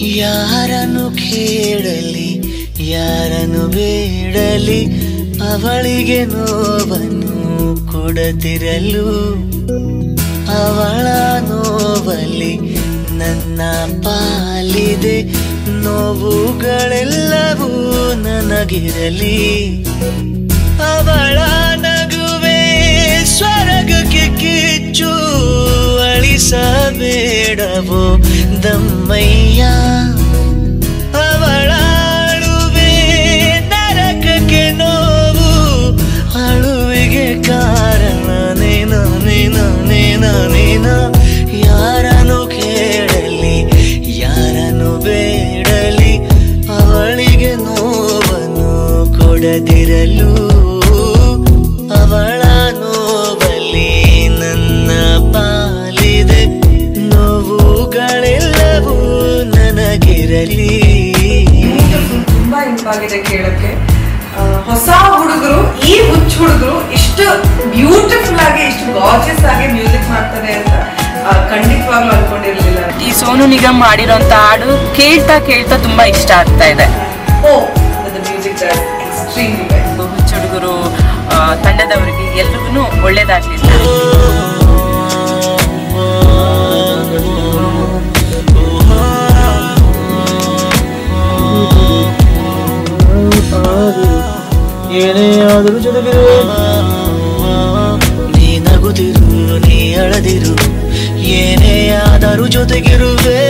ಯಾರನ್ನು ಕೇಳಲಿ ಯಾರನ್ನು ಬೇಡಲಿ ಅವಳಿಗೆ ನೋವನ್ನು ಕೊಡದಿರಲು. ಅವಳ ನೋವಲ್ಲಿ ನನ್ನ ಪಾಲಿದೆ ನೋವುಗಳೆಲ್ಲವೂ ನನಗಿರಲಿ. ಅವಳ ಅಳಿಸಬೇಡವೋ ದಮ್ಮಯ್ಯ. ಅವಳಾಳುವೆ, ನರಕಕ್ಕೆ ನೋವು, ಅಳುವಿಗೆ ಕಾರಣ, ನೀನ ನೀನ ನೀನ ನೀನ. ಯಾರನ್ನು ಕೇಳಲಿ, ಯಾರನ್ನು ಬೇಡಲಿ, ಅವಳಿಗೆ ನೋವನ್ನು ಕೊಡದಿರಲು. ನನಗಿರಲಿ ತುಂಬಾ ಇಂಪಾಗಿದೆ ಕೇಳಕ್ಕೆ. ಹೊಸ ಹುಡುಗರು ಈ ಹುಚ್ಚ ಹುಡುಗರು ಇಷ್ಟು ಬ್ಯೂಟಿಫುಲ್ ಆಗಿ ಇಷ್ಟು ಗಾರ್ಜಿಯಸ್ ಆಗಿ ಮ್ಯೂಸಿಕ್ ಮಾಡ್ತಾರೆ ಅಂತ ಖಂಡಿತವಾಗ್ಲೂ ಅನ್ಕೊಂಡಿರ್ಲಿಲ್ಲ. ಈ ಸೋನು ನಿಗಮ್ ಮಾಡಿರೋಂತ ಹಾಡು ಕೇಳ್ತಾ ಕೇಳ್ತಾ ತುಂಬಾ ಇಷ್ಟ ಆಗ್ತಾ ಇದೆ. ಓ ಮ್ಯೂಸಿಕ್ ಎಕ್ಸ್ಟ್ರೀಮ್ ಹುಚ್ಚ ಹುಡುಗರು ತಂಡದವರಿಗೆ ಎಲ್ರಿಗೂ ಒಳ್ಳೇದಾಗ್ಲಿ. ಏನೇ ಆದರೂ ಜೊತೆಗಿರುವೆ ನೀ ನಗುತ್ತಿರು ನೀ ಅಳದಿರು ಏನೇ ಆದರೂ ಜೊತೆಗಿರುವೆ.